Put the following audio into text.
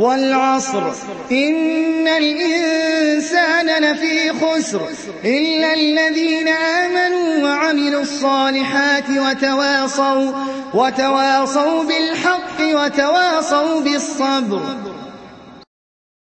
وَالْعَصْرِ. إِنَّ الْإِنسَانَ لَفِي خُسْرٍ إِلَّا الَّذِينَ آمَنُوا وَعَمِلُوا الصَّالِحَاتِ وَتَوَاصَوْا بِالْحَقِّ وَتَوَاصَوْا بِالصَّبْرِ.